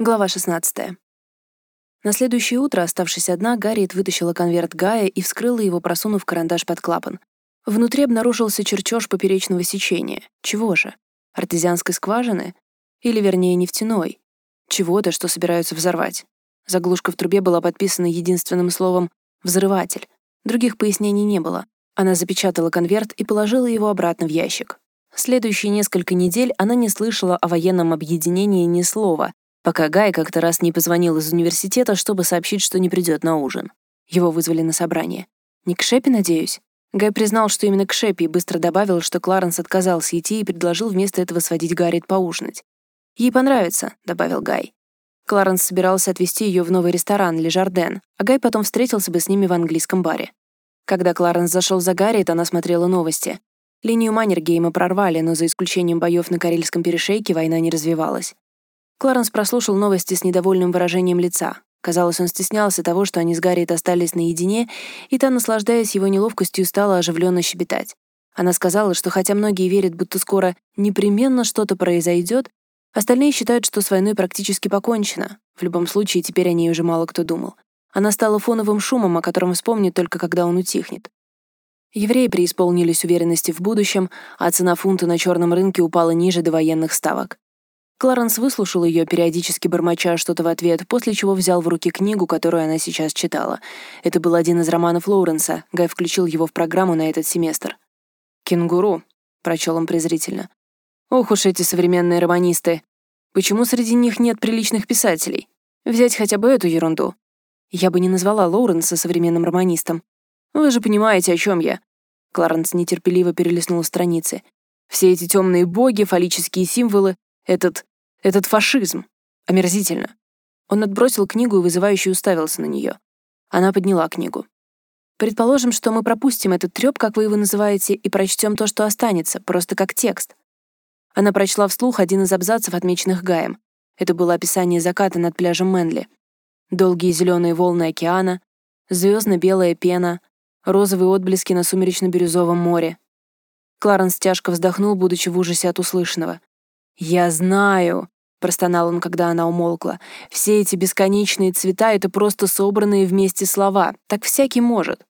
Глава 16. На следующее утро, оставшись одна, Гарриет вытащила конверт Гая и вскрыла его, просунув карандаш под клапан. Внутри обнаружился чертеж поперечного сечения. Чего же? Артезианской скважины? Или, вернее, нефтяной? Чего-то, что собираются взорвать. Заглушка в трубе была подписана единственным словом «взрыватель». Других пояснений не было. Она запечатала конверт и положила его обратно в ящик. Следующие несколько недель она не слышала о военном объединении ни слова, пока Гай как-то раз не позвонил из университета, чтобы сообщить, что не придет на ужин. Его вызвали на собрание. «Не к Шепи, надеюсь?» Гай признал, что именно к Шепи, и быстро добавил, что Кларенс отказался идти и предложил вместо этого сводить Гарриет поужинать. «Ей понравится», — добавил Гай. Кларенс собирался отвезти ее в новый ресторан «Ле Жарден», а Гай потом встретился бы с ними в английском баре. Когда Кларенс зашел за Гарриет, она смотрела новости. Линию Маннергейма прорвали, но за исключением боев на Карельском перешейке война не развивалась. Кларенс прослушал новости с недовольным выражением лица. Казалось, он стеснялся того, что они с Гарриет остались наедине, и та, наслаждаясь его неловкостью, стала оживленно щебетать. Она сказала, что хотя многие верят, будто скоро непременно что-то произойдет, остальные считают, что с войной практически покончено. В любом случае, теперь о ней уже мало кто думал. Она стала фоновым шумом, о котором вспомнит только когда он утихнет. Евреи преисполнились уверенности в будущем, а цена фунта на черном рынке упала ниже до военных ставок. Кларенс выслушал ее, периодически бормоча что-то в ответ, после чего взял в руки книгу, которую она сейчас читала. Это был один из романов Лоуренса. Гай включил его в программу на этот семестр. «Кенгуру», — прочел он презрительно. «Ох уж эти современные романисты! Почему среди них нет приличных писателей? Взять хотя бы эту ерунду. Я бы не назвала Лоуренса современным романистом. Вы же понимаете, о чем я». Кларенс нетерпеливо перелистнул страницы. «Все эти темные боги, фаллические символы, этот этот фашизм. Омерзительно. Он отбросил книгу и вызывающе уставился на нее. Она подняла книгу. Предположим, что мы пропустим этот трёп, как вы его называете, и прочтем то, что останется, просто как текст. Она прочла вслух один из абзацев, отмеченных Гаем. Это было описание заката над пляжем Мэнли. Долгие зеленые волны океана, звездно-белая пена, розовые отблески на сумеречно-бирюзовом море. Кларенс тяжко вздохнул, будучи в ужасе от услышанного. «Я знаю», — простонал он, когда она умолкла. «Все эти бесконечные цвета — это просто собранные вместе слова. Так всякий может».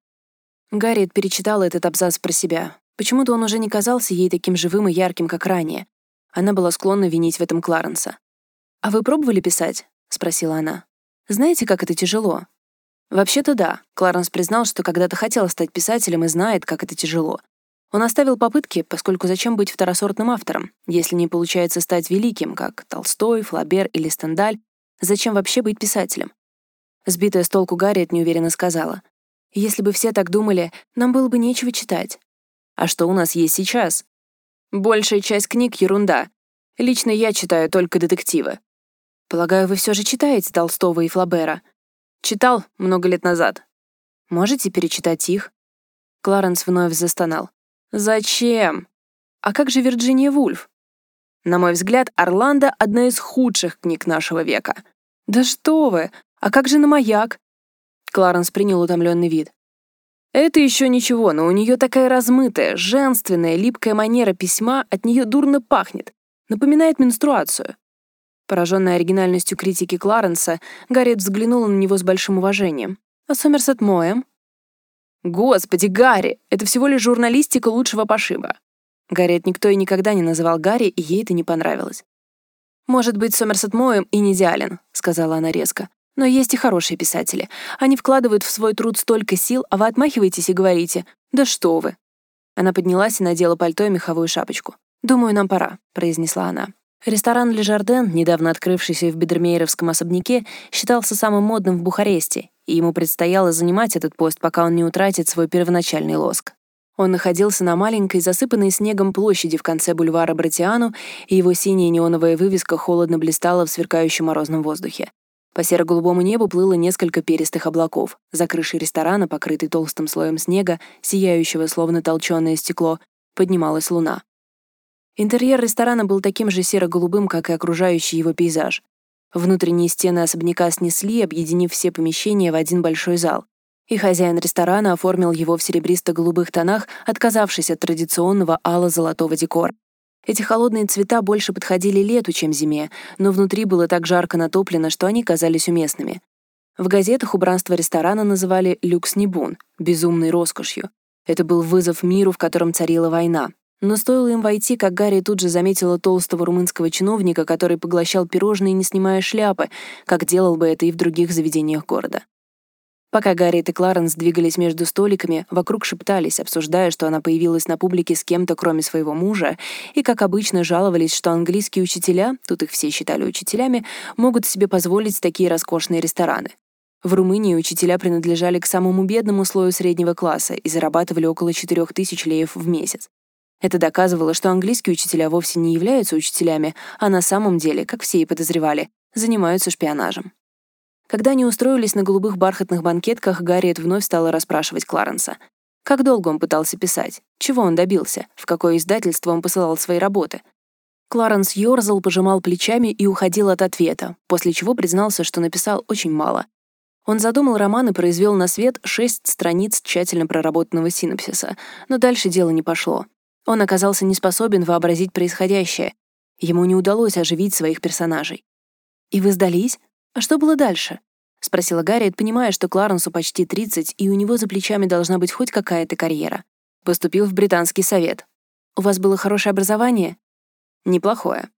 Гарриет перечитала этот абзац про себя. Почему-то он уже не казался ей таким живым и ярким, как ранее. Она была склонна винить в этом Кларенса. «А вы пробовали писать?» — спросила она. «Знаете, как это тяжело?» Вообще-то да. Кларенс признал, что когда-то хотел стать писателем и знает, как это тяжело. Он оставил попытки, поскольку зачем быть второсортным автором, если не получается стать великим, как Толстой, Флабер или Стендаль, зачем вообще быть писателем? Сбитая с толку Гарриет неуверенно сказала, «Если бы все так думали, нам было бы нечего читать». «А что у нас есть сейчас?» «Большая часть книг — ерунда. Лично я читаю только детективы». «Полагаю, вы все же читаете Толстого и Флабера?» «Читал много лет назад». «Можете перечитать их?» Кларенс вновь застонал. Зачем? А как же Вирджиния Вульф? На мой взгляд, «Орландо» — одна из худших книг нашего века. Да что вы! А как же на маяк? Кларенс принял утомленный вид. Это еще ничего, но у нее такая размытая, женственная, липкая манера письма, от нее дурно пахнет. Напоминает менструацию. Пораженная оригинальностью критики Кларенса, Гарриет взглянула на него с большим уважением. А Сомерсет Моэм? «Господи, Гарри! Это всего лишь журналистика лучшего пошиба!» Гарриет никто и никогда не называл Гарри, и ей это не понравилось. «Может быть, Сомерсет Моем и не идеален», — сказала она резко. «Но есть и хорошие писатели. Они вкладывают в свой труд столько сил, а вы отмахиваетесь и говорите «Да что вы!» Она поднялась и надела пальто и меховую шапочку. «Думаю, нам пора», — произнесла она. Ресторан «Ле Жарден», недавно открывшийся в Бедермейеровском особняке, считался самым модным в Бухаресте, и ему предстояло занимать этот пост, пока он не утратит свой первоначальный лоск. Он находился на маленькой, засыпанной снегом площади в конце бульвара Братиану, и его синяя неоновая вывеска холодно блистала в сверкающем морозном воздухе. По серо-голубому небу плыло несколько перистых облаков. За крышей ресторана, покрытой толстым слоем снега, сияющего словно толченое стекло, поднималась луна. Интерьер ресторана был таким же серо-голубым, как и окружающий его пейзаж. Внутренние стены особняка снесли, объединив все помещения в один большой зал. И хозяин ресторана оформил его в серебристо-голубых тонах, отказавшись от традиционного ало-золотого декора. Эти холодные цвета больше подходили лету, чем зиме, но внутри было так жарко натоплено, что они казались уместными. В газетах убранство ресторана называли «люкс-небун» — безумной роскошью. Это был вызов миру, в котором царила война. Но стоило им войти, как Гарри тут же заметила толстого румынского чиновника, который поглощал пирожные, не снимая шляпы, как делал бы это и в других заведениях города. Пока Гарри и Кларенс двигались между столиками, вокруг шептались, обсуждая, что она появилась на публике с кем-то, кроме своего мужа, и, как обычно, жаловались, что английские учителя, тут их все считали учителями, могут себе позволить такие роскошные рестораны. В Румынии учителя принадлежали к самому бедному слою среднего класса и зарабатывали около 4000 леев в месяц. Это доказывало, что английские учителя вовсе не являются учителями, а на самом деле, как все и подозревали, занимаются шпионажем. Когда они устроились на голубых бархатных банкетках, Гарриет вновь стала расспрашивать Кларенса. Как долго он пытался писать? Чего он добился? В какое издательство он посылал свои работы? Кларенс ёрзал, пожимал плечами и уходил от ответа, после чего признался, что написал очень мало. Он задумал роман и произвел на свет шесть страниц тщательно проработанного синопсиса, но дальше дело не пошло. Он оказался не способен вообразить происходящее. Ему не удалось оживить своих персонажей. «И вы сдались?» «А что было дальше?» — спросила Гарриет, понимая, что Кларенсу почти 30, и у него за плечами должна быть хоть какая-то карьера. Поступил в британский совет. «У вас было хорошее образование?» «Неплохое».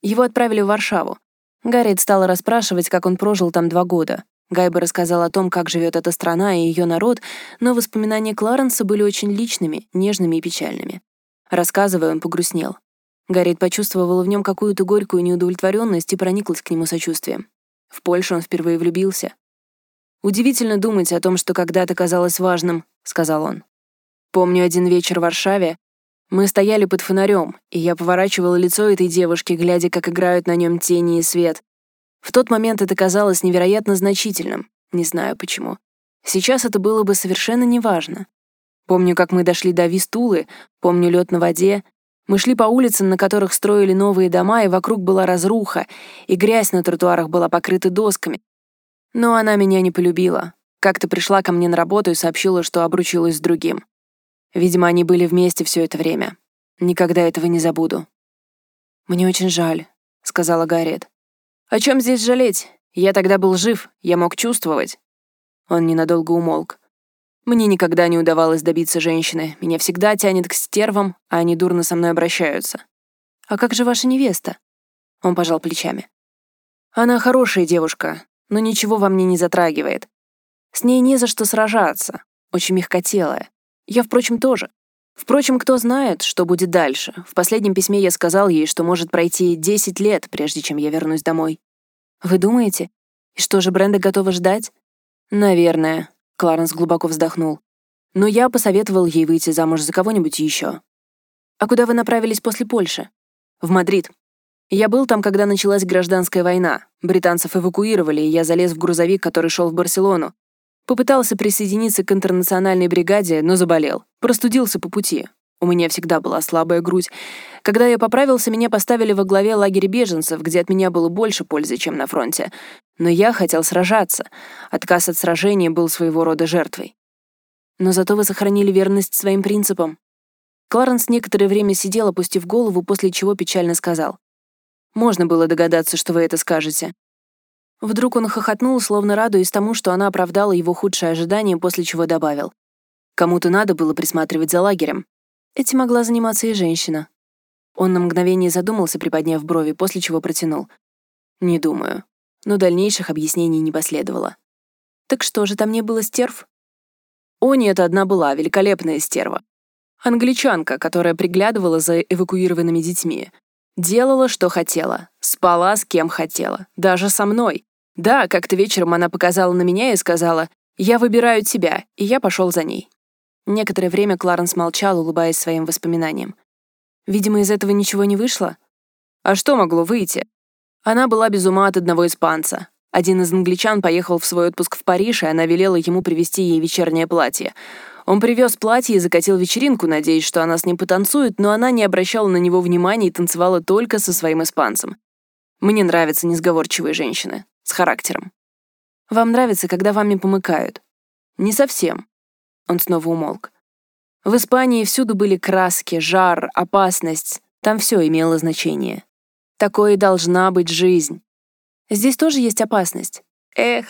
Его отправили в Варшаву. Гарриет стала расспрашивать, как он прожил там два года. Гайба рассказал о том, как живет эта страна и ее народ, но воспоминания Кларенса были очень личными, нежными и печальными. Рассказывая, он погрустнел. Гарриет почувствовала в нем какую-то горькую неудовлетворенность и прониклась к нему сочувствием. В Польшу он впервые влюбился. «Удивительно думать о том, что когда-то казалось важным», — сказал он. «Помню один вечер в Варшаве. Мы стояли под фонарем, и я поворачивала лицо этой девушки, глядя, как играют на нем тени и свет. В тот момент это казалось невероятно значительным, не знаю почему. Сейчас это было бы совершенно неважно. Помню, как мы дошли до Вистулы, помню лед на воде, мы шли по улицам, на которых строили новые дома, и вокруг была разруха, и грязь на тротуарах была покрыта досками. Но она меня не полюбила. Как-то пришла ко мне на работу и сообщила, что обручилась с другим. Видимо, они были вместе все это время. Никогда этого не забуду. «Мне очень жаль», — сказала Гарриет. «О чем здесь жалеть? Я тогда был жив, я мог чувствовать». Он ненадолго умолк. Мне никогда не удавалось добиться женщины. Меня всегда тянет к стервам, а они дурно со мной обращаются. А как же ваша невеста? Он пожал плечами. Она хорошая девушка, но ничего во мне не затрагивает. С ней не за что сражаться. Очень мягкотелая. Я, впрочем, тоже. Впрочем, кто знает, что будет дальше. В последнем письме я сказал ей, что может пройти 10 лет, прежде чем я вернусь домой. Вы думаете? И что же Бренда готова ждать? Наверное. Кларенс глубоко вздохнул. «Но я посоветовал ей выйти замуж за кого-нибудь еще. «А куда вы направились после Польши?» «В Мадрид. Я был там, когда началась гражданская война. Британцев эвакуировали, и я залез в грузовик, который шел в Барселону. Попытался присоединиться к интернациональной бригаде, но заболел. Простудился по пути. У меня всегда была слабая грудь. Когда я поправился, меня поставили во главе лагеря беженцев, где от меня было больше пользы, чем на фронте. Но я хотел сражаться. Отказ от сражения был своего рода жертвой. Но зато вы сохранили верность своим принципам. Кларенс некоторое время сидел, опустив голову, после чего печально сказал. «Можно было догадаться, что вы это скажете». Вдруг он хохотнул, словно радуясь тому, что она оправдала его худшее ожидание, после чего добавил. «Кому-то надо было присматривать за лагерем. Этим могла заниматься и женщина. Он на мгновение задумался, приподняв брови, после чего протянул. «Не думаю». Но дальнейших объяснений не последовало. «Так что же там не было стерв?» «О, нет, одна была, великолепная стерва. Англичанка, которая приглядывала за эвакуированными детьми. Делала, что хотела. Спала, с кем хотела. Даже со мной. Да, как-то вечером она показала на меня и сказала, «Я выбираю тебя», и я пошел за ней. Некоторое время Кларенс молчал, улыбаясь своим воспоминаниям. Видимо, из этого ничего не вышло. А что могло выйти? Она была без ума от одного испанца. Один из англичан поехал в свой отпуск в Париж, и она велела ему привезти ей вечернее платье. Он привез платье и закатил вечеринку, надеясь, что она с ним потанцует, но она не обращала на него внимания и танцевала только со своим испанцем. Мне нравятся несговорчивые женщины. С характером. Вам нравится, когда вами помыкают? Не совсем. Он снова умолк. В Испании всюду были краски, жар, опасность. Там все имело значение. Такое и должна быть жизнь. Здесь тоже есть опасность. Эх.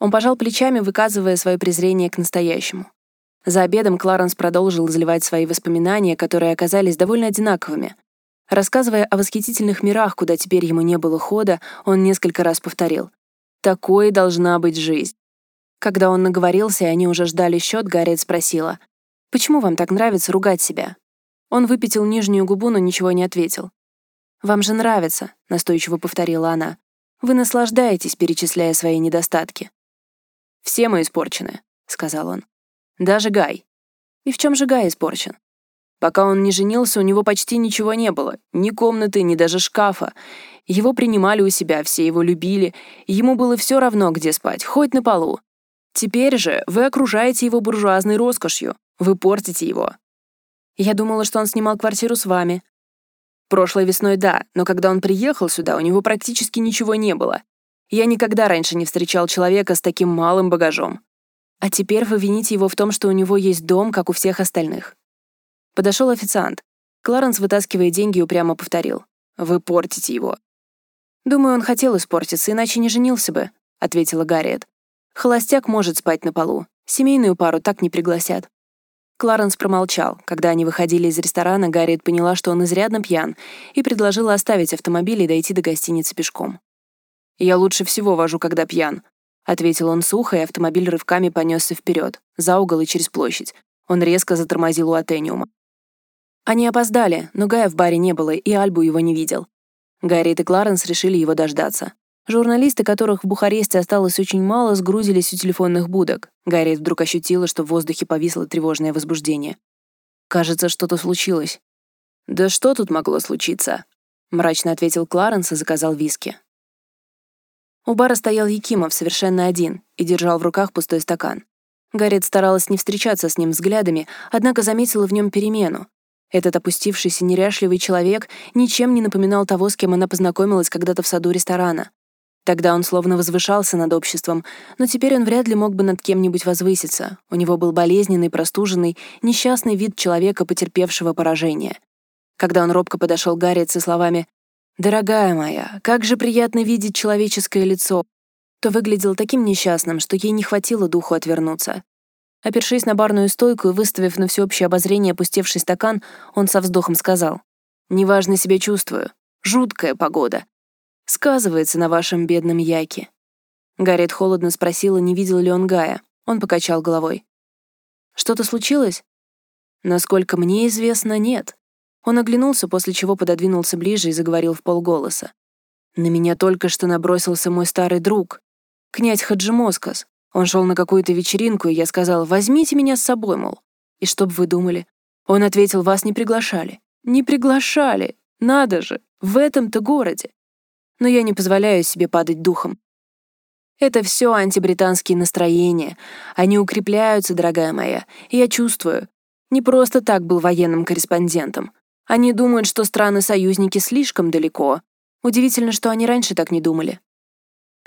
Он пожал плечами, выказывая свое презрение к настоящему. За обедом Кларенс продолжил изливать свои воспоминания, которые оказались довольно одинаковыми. Рассказывая о восхитительных мирах, куда теперь ему не было хода, он несколько раз повторил. «Такой должна быть жизнь». Когда он наговорился, и они уже ждали счет, Гарриет спросила, «Почему вам так нравится ругать себя?» Он выпятил нижнюю губу, но ничего не ответил. «Вам же нравится», — настойчиво повторила она. «Вы наслаждаетесь, перечисляя свои недостатки». «Все мы испорчены», — сказал он. «Даже Гай». «И в чем же Гай испорчен?» Пока он не женился, у него почти ничего не было. Ни комнаты, ни даже шкафа. Его принимали у себя, все его любили. Ему было все равно, где спать, хоть на полу. Теперь же вы окружаете его буржуазной роскошью. Вы портите его. Я думала, что он снимал квартиру с вами. Прошлой весной да, но когда он приехал сюда, у него практически ничего не было. Я никогда раньше не встречал человека с таким малым багажом. А теперь вы вините его в том, что у него есть дом, как у всех остальных. Подошел официант. Кларенс, вытаскивая деньги, упрямо повторил. «Вы портите его». «Думаю, он хотел испортиться, иначе не женился бы», — ответила Гарриет. Холостяк может спать на полу. Семейную пару так не пригласят. Кларенс промолчал. Когда они выходили из ресторана, Гарриет поняла, что он изрядно пьян, и предложила оставить автомобиль и дойти до гостиницы пешком. «Я лучше всего вожу, когда пьян», — ответил он сухо, и автомобиль рывками понесся вперед, за угол и через площадь. Он резко затормозил у Атениума. Они опоздали, но Гая в баре не было, и Альбу его не видел. Гарриет и Кларенс решили его дождаться. Журналисты, которых в Бухаресте осталось очень мало, сгрузились у телефонных будок. Гарриет вдруг ощутила, что в воздухе повисло тревожное возбуждение. «Кажется, что-то случилось». «Да что тут могло случиться?» — мрачно ответил Кларенс и заказал виски. У бара стоял Якимов совершенно один и держал в руках пустой стакан. Гарриет старалась не встречаться с ним взглядами, однако заметила в нем перемену. Этот опустившийся неряшливый человек ничем не напоминал того, с кем она познакомилась когда-то в саду ресторана. Тогда он словно возвышался над обществом, но теперь он вряд ли мог бы над кем-нибудь возвыситься. У него был болезненный, простуженный, несчастный вид человека, потерпевшего поражение. Когда он робко подошел к Гарриет со словами «Дорогая моя, как же приятно видеть человеческое лицо», то выглядел таким несчастным, что ей не хватило духу отвернуться. Опершись на барную стойку и выставив на всеобщее обозрение опустевший стакан, он со вздохом сказал «Неважно себя чувствую. Жуткая погода. Сказывается на вашем бедном Яке». Гарриет холодно спросила, не видел ли он Гая. Он покачал головой. «Что-то случилось?» «Насколько мне известно, нет». Он оглянулся, после чего пододвинулся ближе и заговорил в полголоса. «На меня только что набросился мой старый друг, князь Хаджимоскас. Он шел на какую-то вечеринку, и я сказал, возьмите меня с собой, мол. И что бы вы думали? Он ответил, вас не приглашали. Не приглашали. Надо же, в этом-то городе но я не позволяю себе падать духом. Это все антибританские настроения. Они укрепляются, дорогая моя, я чувствую. Не просто так был военным корреспондентом. Они думают, что страны-союзники слишком далеко. Удивительно, что они раньше так не думали.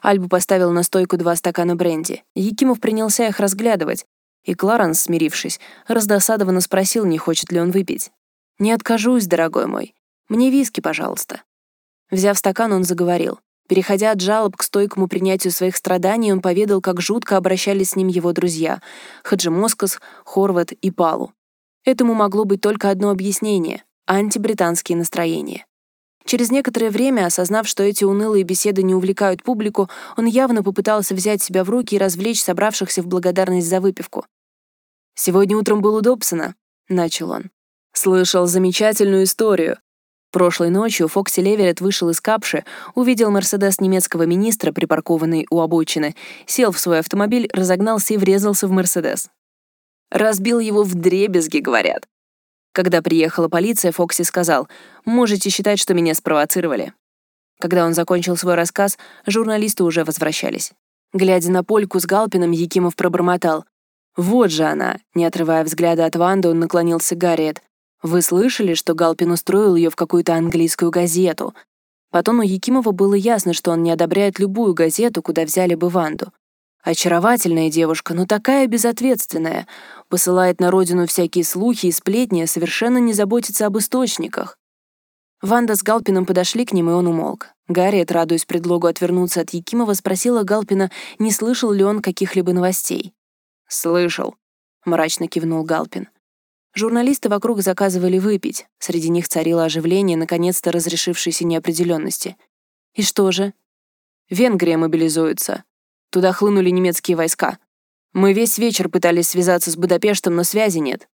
Альбу поставил на стойку два стакана бренди. Якимов принялся их разглядывать, и Кларенс, смирившись, раздосадованно спросил, не хочет ли он выпить. «Не откажусь, дорогой мой. Мне виски, пожалуйста». Взяв стакан, он заговорил. Переходя от жалоб к стойкому принятию своих страданий, он поведал, как жутко обращались с ним его друзья — Хаджимоскас, Хорват и Палу. Этому могло быть только одно объяснение — антибританские настроения. Через некоторое время, осознав, что эти унылые беседы не увлекают публику, он явно попытался взять себя в руки и развлечь собравшихся в благодарность за выпивку. «Сегодня утром был у Добсона», — начал он. «Слышал замечательную историю. Прошлой ночью Фокси Леверет вышел из капши, увидел Мерседес немецкого министра, припаркованный у обочины, сел в свой автомобиль, разогнался и врезался в Мерседес. Разбил его в дребезги, говорят. Когда приехала полиция, Фокси сказал, «Можете считать, что меня спровоцировали». Когда он закончил свой рассказ, журналисты уже возвращались. Глядя на Польку с Галпином, Якимов пробормотал. «Вот же она!» Не отрывая взгляда от Ванды, он наклонился к Гарриет. Вы слышали, что Галпин устроил ее в какую-то английскую газету? Потом у Якимова было ясно, что он не одобряет любую газету, куда взяли бы Ванду. Очаровательная девушка, но такая безответственная. Посылает на родину всякие слухи и сплетни, совершенно не заботится об источниках. Ванда с Галпином подошли к ним, и он умолк. Гарриет, радуясь предлогу отвернуться от Якимова, спросила Галпина, не слышал ли он каких-либо новостей. «Слышал», — мрачно кивнул Галпин. Журналисты вокруг заказывали выпить. Среди них царило оживление, наконец-то разрешившейся неопределенности. И что же? Венгрия мобилизуется. Туда хлынули немецкие войска. Мы весь вечер пытались связаться с Будапештом, но связи нет.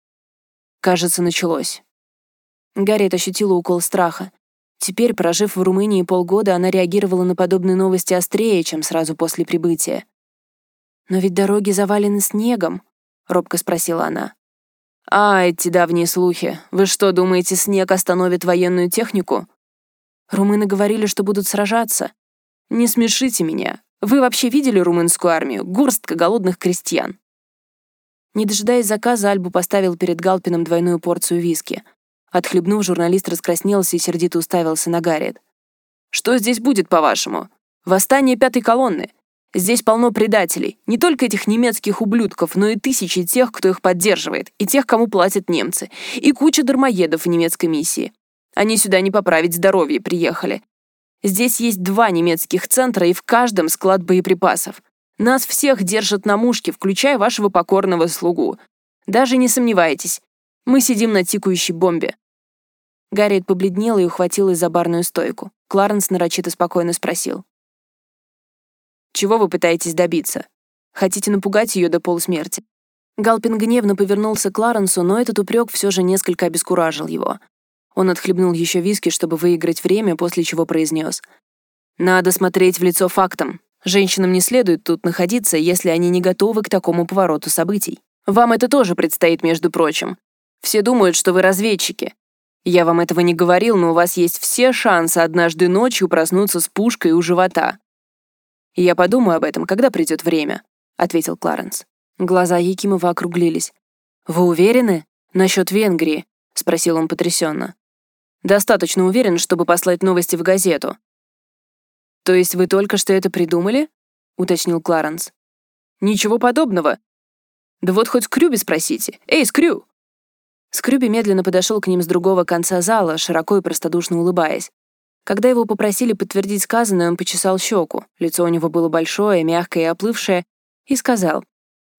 Кажется, началось. Гарриет ощутила укол страха. Теперь, прожив в Румынии полгода, она реагировала на подобные новости острее, чем сразу после прибытия. «Но ведь дороги завалены снегом», — робко спросила она. «А, эти давние слухи. Вы что, думаете, снег остановит военную технику?» Румыны говорили, что будут сражаться. «Не смешите меня. Вы вообще видели румынскую армию? Горстка голодных крестьян». Не дожидаясь заказа, Альбу поставил перед Галпином двойную порцию виски. Отхлебнув, журналист раскраснелся и сердито уставился на Гарриет. «Что здесь будет, по-вашему? Восстание пятой колонны. Здесь полно предателей. Не только этих немецких ублюдков, но и тысячи тех, кто их поддерживает, и тех, кому платят немцы, и куча дармоедов в немецкой миссии. Они сюда не поправить здоровье приехали. Здесь есть два немецких центра, и в каждом склад боеприпасов. Нас всех держат на мушке, включая вашего покорного слугу. Даже не сомневайтесь, мы сидим на тикающей бомбе». Гарриет побледнела и ухватилась за барную стойку. Кларенс нарочито спокойно спросил. «Чего вы пытаетесь добиться? Хотите напугать ее до полусмерти?» Галпин гневно повернулся к Кларенсу, но этот упрек все же несколько обескуражил его. Он отхлебнул еще виски, чтобы выиграть время, после чего произнес. «Надо смотреть в лицо фактам. Женщинам не следует тут находиться, если они не готовы к такому повороту событий. Вам это тоже предстоит, между прочим. Все думают, что вы разведчики. Я вам этого не говорил, но у вас есть все шансы однажды ночью проснуться с пушкой у живота. Я подумаю об этом, когда придет время, ответил Кларенс. Глаза Якимова округлились. Вы уверены насчет Венгрии? спросил он потрясенно. Достаточно уверен, чтобы послать новости в газету. То есть вы только что это придумали? уточнил Кларенс. Ничего подобного. Да вот хоть Скрюби спросите. Эй, Скрю, Скрюби медленно подошел к ним с другого конца зала, широко и простодушно улыбаясь. Когда его попросили подтвердить сказанное, он почесал щеку. Лицо у него было большое, мягкое и оплывшее, и сказал,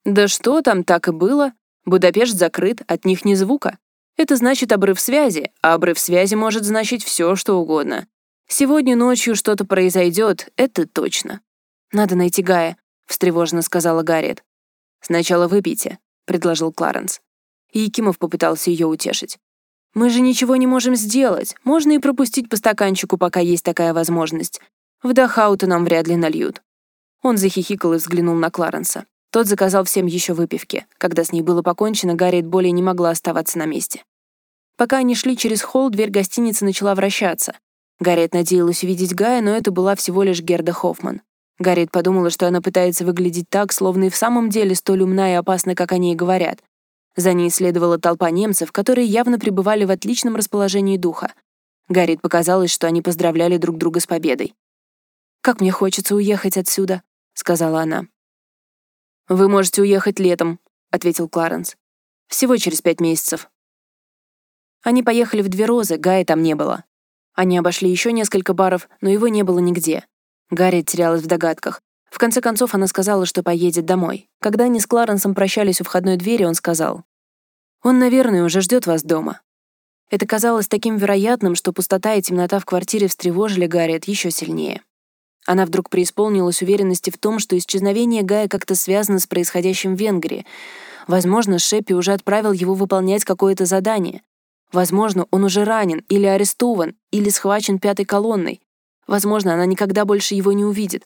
«Да что там, так и было. Будапешт закрыт, от них ни звука. Это значит обрыв связи, а обрыв связи может значить все, что угодно. Сегодня ночью что-то произойдет, это точно». «Надо найти Гая», — встревоженно сказала Гарриет. «Сначала выпейте», — предложил Кларенс. Якимов попытался ее утешить. «Мы же ничего не можем сделать. Можно и пропустить по стаканчику, пока есть такая возможность. В Дахаута нам вряд ли нальют». Он захихикал и взглянул на Кларенса. Тот заказал всем еще выпивки. Когда с ней было покончено, Гарриет более не могла оставаться на месте. Пока они шли через холл, дверь гостиницы начала вращаться. Гарриет надеялась увидеть Гая, но это была всего лишь Герда Хоффман. Гарриет подумала, что она пытается выглядеть так, словно и в самом деле столь умна и опасна, как они и говорят. За ней следовала толпа немцев, которые явно пребывали в отличном расположении духа. Гаррит показалось, что они поздравляли друг друга с победой. «Как мне хочется уехать отсюда», — сказала она. «Вы можете уехать летом», — ответил Кларенс. «Всего через пять месяцев». Они поехали в Две Розы, Гая там не было. Они обошли еще несколько баров, но его не было нигде. Гарри терялась в догадках. В конце концов, она сказала, что поедет домой. Когда они с Кларенсом прощались у входной двери, он сказал, «Он, наверное, уже ждет вас дома». Это казалось таким вероятным, что пустота и темнота в квартире встревожили Гарриет еще сильнее. Она вдруг преисполнилась уверенности в том, что исчезновение Гая как-то связано с происходящим в Венгрии. Возможно, Шеппи уже отправил его выполнять какое-то задание. Возможно, он уже ранен или арестован, или схвачен пятой колонной. Возможно, она никогда больше его не увидит.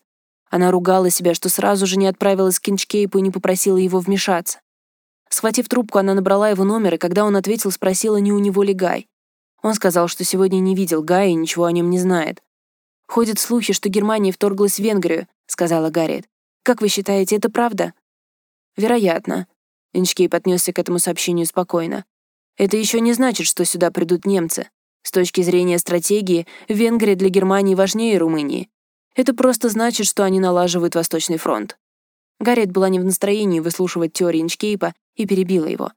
Она ругала себя, что сразу же не отправилась к Кинчкейпу и не попросила его вмешаться. Схватив трубку, она набрала его номер, и когда он ответил, спросила, не у него ли Гай. Он сказал, что сегодня не видел Гая и ничего о нем не знает. «Ходят слухи, что Германия вторглась в Венгрию», — сказала Гарриет. «Как вы считаете, это правда?» «Вероятно». Инчкейп отнесся к этому сообщению спокойно. «Это еще не значит, что сюда придут немцы. С точки зрения стратегии, Венгрия для Германии важнее Румынии. Это просто значит, что они налаживают Восточный фронт. Гарриет была не в настроении выслушивать теории Инчкейпа и перебила его.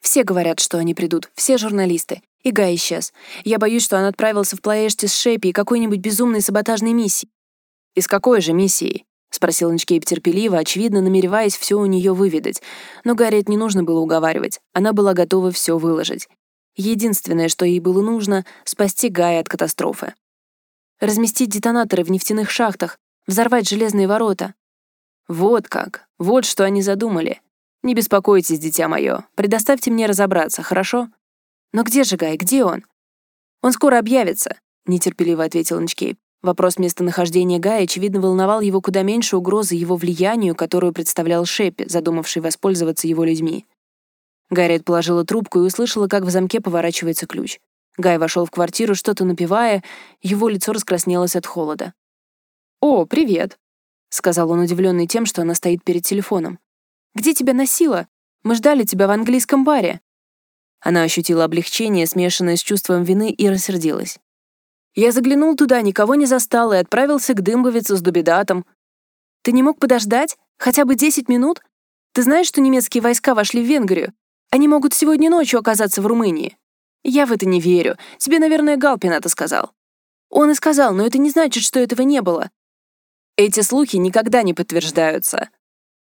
Все говорят, что они придут, все журналисты. И Гай исчез. Я боюсь, что он отправился в Плаэшти с Шепи и какой-нибудь безумной саботажной миссией. «Из какой же миссии?» — спросил Инчкейп терпеливо, очевидно, намереваясь все у нее выведать. Но Гарриет не нужно было уговаривать. Она была готова все выложить. Единственное, что ей было нужно — спасти Гая от катастрофы. Разместить детонаторы в нефтяных шахтах, взорвать железные ворота. Вот как. Вот что они задумали. Не беспокойтесь, дитя мое. Предоставьте мне разобраться, хорошо? Но где же Гай? Где он? Он скоро объявится, нетерпеливо ответил Инчкейп. Вопрос местонахождения Гая, очевидно, волновал его куда меньше угрозы его влиянию, которую представлял Шеппи, задумавший воспользоваться его людьми. Гарриет положила трубку и услышала, как в замке поворачивается ключ. Гай вошел в квартиру, что-то напевая, его лицо раскраснелось от холода. «О, привет», — сказал он, удивленный тем, что она стоит перед телефоном. «Где тебя носило? Мы ждали тебя в английском баре». Она ощутила облегчение, смешанное с чувством вины, и рассердилась. Я заглянул туда, никого не застал и отправился к Дымбовицу с дубедатом. Ты не мог подождать? Хотя бы 10 минут? Ты знаешь, что немецкие войска вошли в Венгрию? Они могут сегодня ночью оказаться в Румынии. Я в это не верю. Тебе, наверное, Галпин это сказал. Он и сказал, но это не значит, что этого не было. Эти слухи никогда не подтверждаются.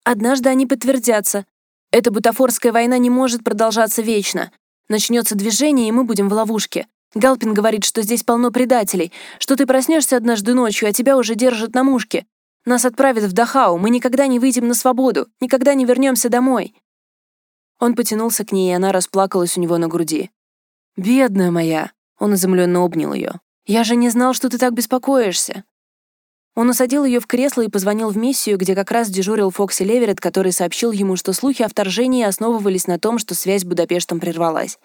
Однажды они подтвердятся. Эта бутафорская война не может продолжаться вечно. Начнется движение, и мы будем в ловушке. Галпин говорит, что здесь полно предателей, что ты проснешься однажды ночью, а тебя уже держат на мушке. Нас отправят в Дахау, мы никогда не выйдем на свободу, никогда не вернемся домой». Он потянулся к ней, и она расплакалась у него на груди. «Бедная моя!» Он изумленно обнял ее. «Я же не знал, что ты так беспокоишься». Он усадил ее в кресло и позвонил в миссию, где как раз дежурил Фокси Леверет, который сообщил ему, что слухи о вторжении основывались на том, что связь с Будапештом прервалась.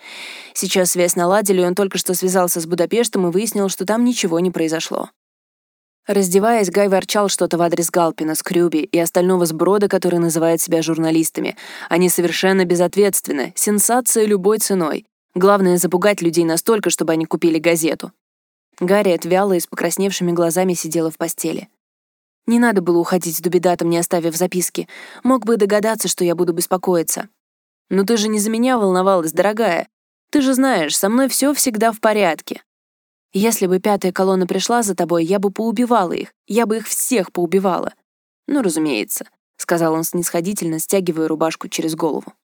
Сейчас связь наладили, и он только что связался с Будапештом и выяснил, что там ничего не произошло. Раздеваясь, Гай ворчал что-то в адрес Галпина, Скрюби и остального сброда, который называет себя журналистами. Они совершенно безответственны, сенсация любой ценой. Главное — запугать людей настолько, чтобы они купили газету. Гарриет вяло и с покрасневшими глазами сидела в постели. Не надо было уходить с дубедатом, не оставив записки. Мог бы догадаться, что я буду беспокоиться. Но ты же не за меня волновалась, дорогая. Ты же знаешь, со мной все всегда в порядке. Если бы пятая колонна пришла за тобой, я бы поубивала их. Я бы их всех поубивала. Ну, разумеется, — сказал он снисходительно, стягивая рубашку через голову.